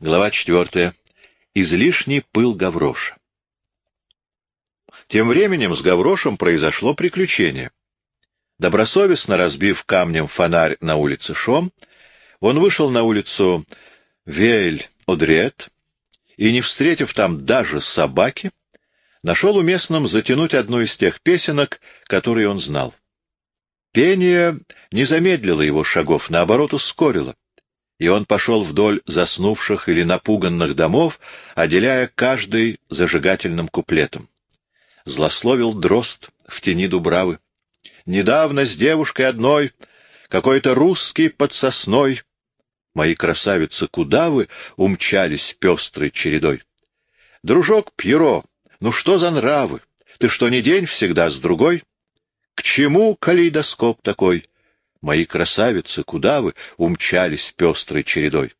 Глава четвертая. Излишний пыл Гавроша. Тем временем с Гаврошем произошло приключение. Добросовестно разбив камнем фонарь на улице Шом, он вышел на улицу Вель-Одрет и, не встретив там даже собаки, нашел уместным затянуть одну из тех песенок, которые он знал. Пение не замедлило его шагов, наоборот, ускорило, и он пошел вдоль заснувших или напуганных домов, отделяя каждый зажигательным куплетом. Злословил дрозд в тени дубравы. Недавно с девушкой одной, какой-то русский под сосной, Мои красавицы, куда вы умчались пестрой чередой? Дружок Пьеро, ну что за нравы? Ты что, не день всегда с другой? К чему калейдоскоп такой? Мои красавицы, куда вы умчались пестрой чередой?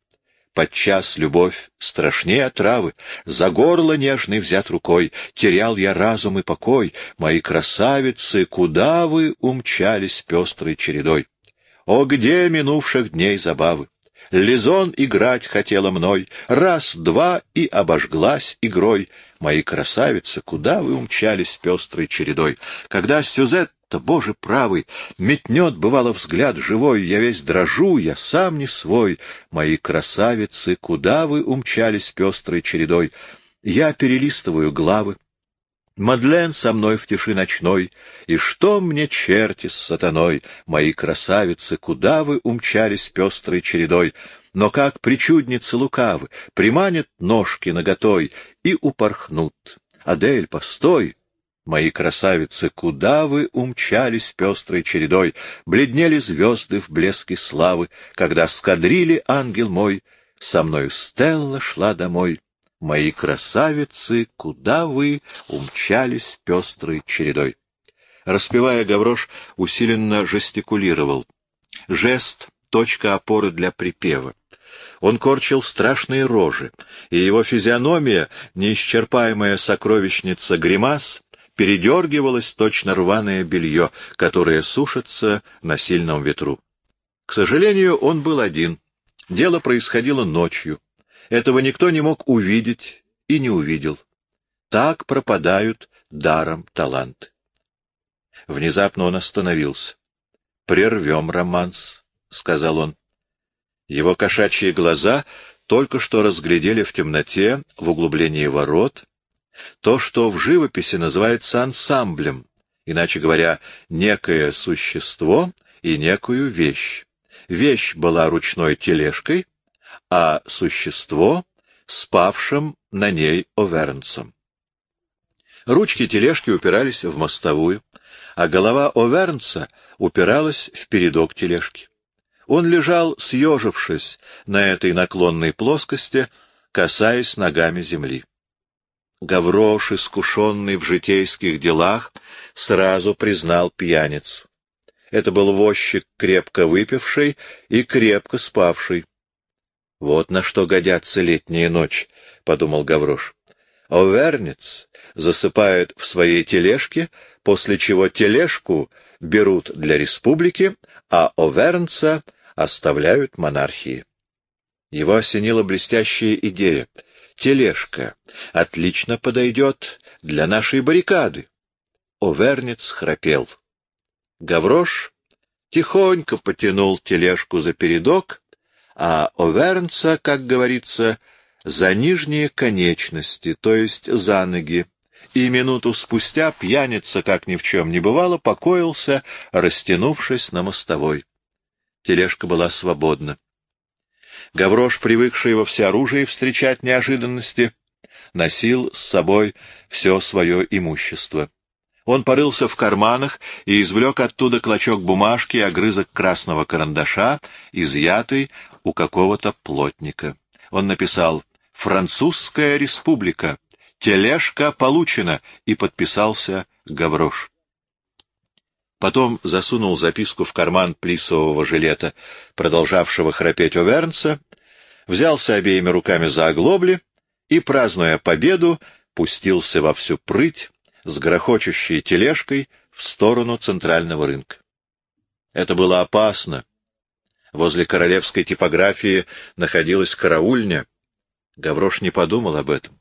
Подчас любовь страшнее отравы, За горло нежный взят рукой, Терял я разум и покой. Мои красавицы, куда вы умчались пестрой чередой? О, где минувших дней забавы? Лизон играть хотела мной, раз, два и обожглась игрой. Мои красавицы, куда вы умчались пестрой чередой? Когда Сюзетта, боже правый, метнет, бывало, взгляд живой, я весь дрожу, я сам не свой. Мои красавицы, куда вы умчались пестрой чередой? Я перелистываю главы, Мадлен со мной в тиши ночной, и что мне черти с сатаной, мои красавицы, куда вы умчались пестрой чередой, но как причудницы лукавы, приманят ножки наготой и упорхнут. Адель, постой! Мои красавицы, куда вы умчались пестрой чередой, бледнели звезды в блеске славы, когда скадрили ангел мой, со мною Стелла шла домой. Мои красавицы, куда вы умчались пестрой чередой? Распевая Гаврош, усиленно жестикулировал. Жест — точка опоры для припева. Он корчил страшные рожи, и его физиономия, неисчерпаемая сокровищница гримас, передергивалась точно рваное белье, которое сушится на сильном ветру. К сожалению, он был один. Дело происходило ночью. Этого никто не мог увидеть и не увидел. Так пропадают даром таланты. Внезапно он остановился. — Прервем романс, — сказал он. Его кошачьи глаза только что разглядели в темноте, в углублении ворот, то, что в живописи называется ансамблем, иначе говоря, некое существо и некую вещь. Вещь была ручной тележкой, а существо — спавшим на ней Овернцем. Ручки тележки упирались в мостовую, а голова Овернца упиралась в передок тележки. Он лежал, съежившись на этой наклонной плоскости, касаясь ногами земли. Гаврош, искушенный в житейских делах, сразу признал пьяницу. Это был возчик, крепко выпивший и крепко спавший. Вот на что годятся летние ночи, — подумал Гаврош. Овернец засыпают в своей тележке, после чего тележку берут для республики, а Овернца оставляют монархии. Его осенила блестящая идея. Тележка отлично подойдет для нашей баррикады. Овернец храпел. Гаврош тихонько потянул тележку за передок, а Овернца, как говорится, за нижние конечности, то есть за ноги, и минуту спустя пьяница, как ни в чем не бывало, покоился, растянувшись на мостовой. Тележка была свободна. Гаврош, привыкший во всеоружии встречать неожиданности, носил с собой все свое имущество. Он порылся в карманах и извлек оттуда клочок бумажки и огрызок красного карандаша, изъятый у какого-то плотника. Он написал «Французская республика. Тележка получена» и подписался Гаврош. Потом засунул записку в карман плисового жилета, продолжавшего храпеть Овернца, взялся обеими руками за оглобли и, празднуя победу, пустился во всю прыть с грохочущей тележкой в сторону центрального рынка. Это было опасно. Возле королевской типографии находилась караульня. Гаврош не подумал об этом.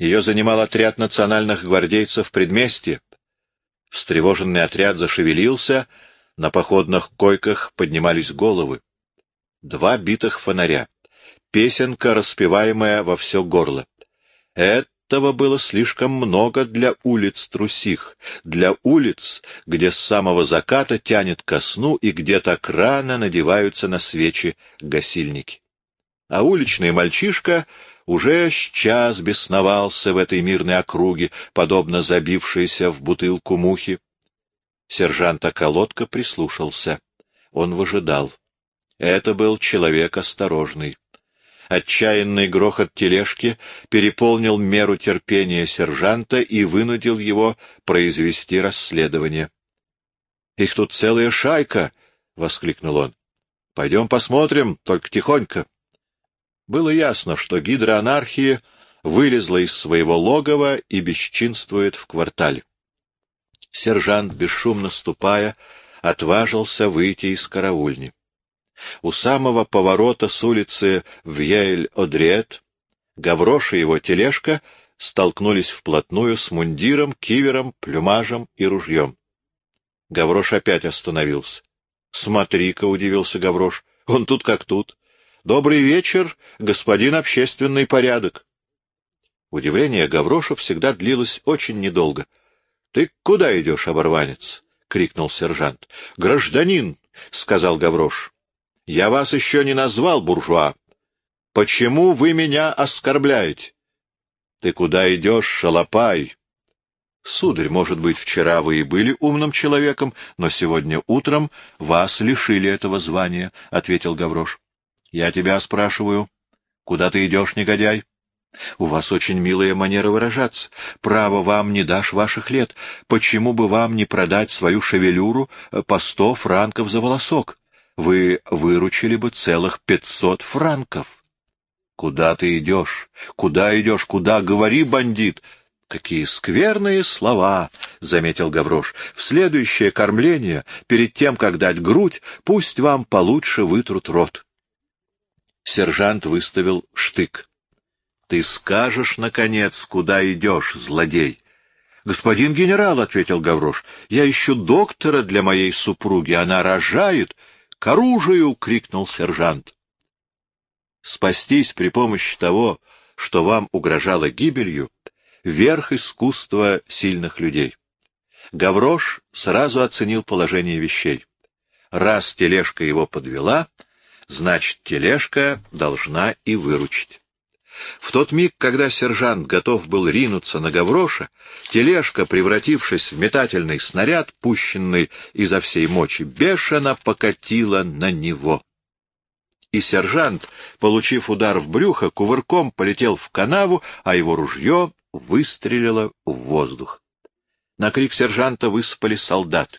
Ее занимал отряд национальных гвардейцев предместья. Встревоженный отряд зашевелился, на походных койках поднимались головы. Два битых фонаря. Песенка, распеваемая во все горло. Этого было слишком много для улиц трусих, для улиц, где с самого заката тянет ко сну и где так рано надеваются на свечи гасильники. А уличный мальчишка уже с час бесновался в этой мирной округе, подобно забившейся в бутылку мухи. Сержант Околотко прислушался. Он выжидал. Это был человек осторожный. Отчаянный грохот тележки переполнил меру терпения сержанта и вынудил его произвести расследование. — Их тут целая шайка! — воскликнул он. — Пойдем посмотрим, только тихонько. Было ясно, что гидра анархии вылезла из своего логова и бесчинствует в квартале. Сержант, бесшумно ступая, отважился выйти из караульни. У самого поворота с улицы Вьель-Одриет Гаврош и его тележка столкнулись вплотную с мундиром, кивером, плюмажем и ружьем. Гаврош опять остановился. — Смотри-ка, — удивился Гаврош, — он тут как тут. Добрый вечер, господин общественный порядок. Удивление Гавроша всегда длилось очень недолго. — Ты куда идешь, оборванец? — крикнул сержант. — Гражданин, — сказал Гаврош, — я вас еще не назвал, буржуа. Почему вы меня оскорбляете? — Ты куда идешь, шалопай? — Сударь, может быть, вчера вы и были умным человеком, но сегодня утром вас лишили этого звания, — ответил Гаврош. Я тебя спрашиваю, куда ты идешь, негодяй? У вас очень милая манера выражаться. Право вам не дашь ваших лет. Почему бы вам не продать свою шевелюру э, по сто франков за волосок? Вы выручили бы целых пятьсот франков. Куда ты идешь? Куда идешь? Куда? Говори, бандит! Какие скверные слова, — заметил Гаврош. В следующее кормление, перед тем, как дать грудь, пусть вам получше вытрут рот. Сержант выставил штык. — Ты скажешь, наконец, куда идешь, злодей? — Господин генерал, — ответил Гаврош, — я ищу доктора для моей супруги. Она рожает. — К оружию! — крикнул сержант. Спастись при помощи того, что вам угрожало гибелью, — верх искусства сильных людей. Гаврош сразу оценил положение вещей. Раз тележка его подвела, значит, тележка должна и выручить. В тот миг, когда сержант готов был ринуться на Гавроша, тележка, превратившись в метательный снаряд, пущенный изо всей мочи, бешено покатила на него. И сержант, получив удар в брюхо, кувырком полетел в канаву, а его ружье выстрелило в воздух. На крик сержанта высыпали солдаты.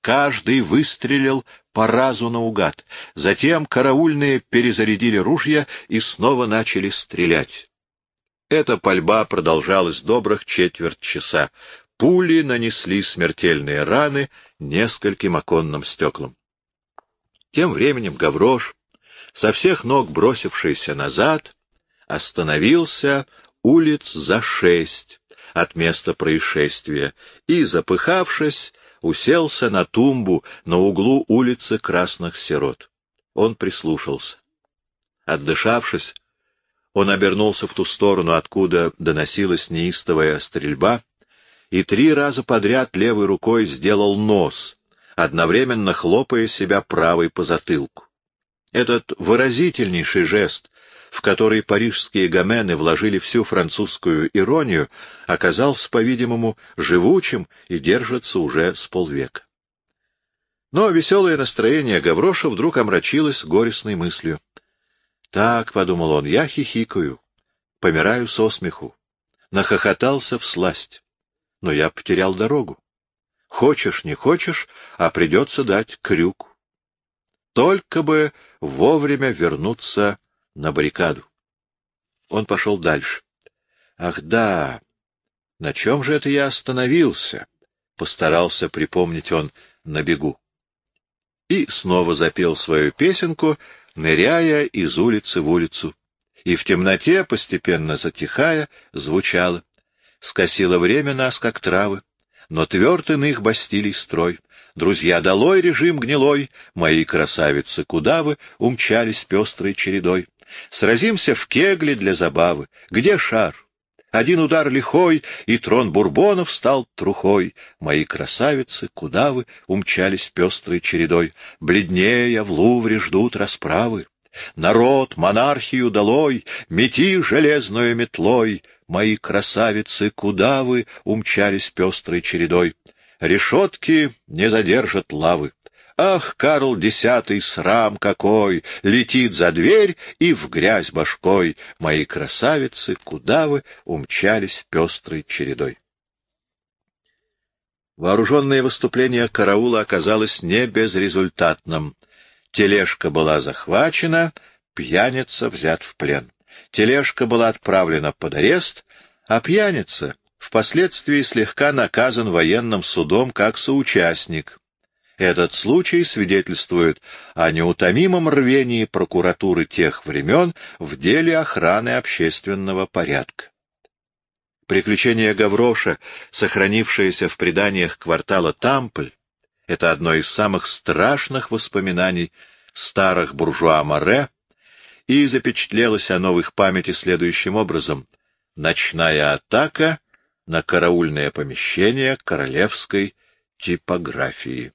Каждый выстрелил по разу наугад. Затем караульные перезарядили ружья и снова начали стрелять. Эта пальба продолжалась добрых четверть часа. Пули нанесли смертельные раны нескольким оконным стеклам. Тем временем Гаврош, со всех ног бросившийся назад, остановился улиц за шесть от места происшествия и, запыхавшись, уселся на тумбу на углу улицы Красных Сирот. Он прислушался. Отдышавшись, он обернулся в ту сторону, откуда доносилась неистовая стрельба, и три раза подряд левой рукой сделал нос, одновременно хлопая себя правой по затылку. Этот выразительнейший жест в который парижские гомены вложили всю французскую иронию, оказался, по-видимому, живучим и держится уже с полвека. Но веселое настроение Гавроша вдруг омрачилось горестной мыслью. «Так», — подумал он, — «я хихикаю, помираю со смеху, нахохотался в сласть, но я потерял дорогу. Хочешь, не хочешь, а придется дать крюк. Только бы вовремя вернуться на баррикаду. Он пошел дальше. Ах да, на чем же это я остановился? Постарался припомнить он на бегу. И снова запел свою песенку, ныряя из улицы в улицу. и в темноте, постепенно затихая, звучало. Скосило время нас, как травы, но тверд иных бастилий строй. Друзья, долой режим гнилой, мои красавицы, куда вы умчались пестрой чередой? Сразимся в кегле для забавы. Где шар? Один удар лихой, и трон бурбонов стал трухой. Мои красавицы, куда вы умчались пестрой чередой? Бледнее в Лувре ждут расправы. Народ, монархию долой, мети железную метлой. Мои красавицы, куда вы умчались пестрой чередой? Решетки не задержат лавы. Ах, Карл Десятый, срам какой! Летит за дверь и в грязь башкой. Мои красавицы, куда вы умчались пестрой чередой? Вооруженное выступление караула оказалось не безрезультатным. Тележка была захвачена, пьяница взят в плен. Тележка была отправлена под арест, а пьяница впоследствии слегка наказан военным судом как соучастник. Этот случай свидетельствует о неутомимом рвении прокуратуры тех времен в деле охраны общественного порядка. Приключение Гавроша, сохранившееся в преданиях квартала Тампль, это одно из самых страшных воспоминаний старых буржуа Море, и запечатлелось оно в их памяти следующим образом. Ночная атака на караульное помещение королевской типографии.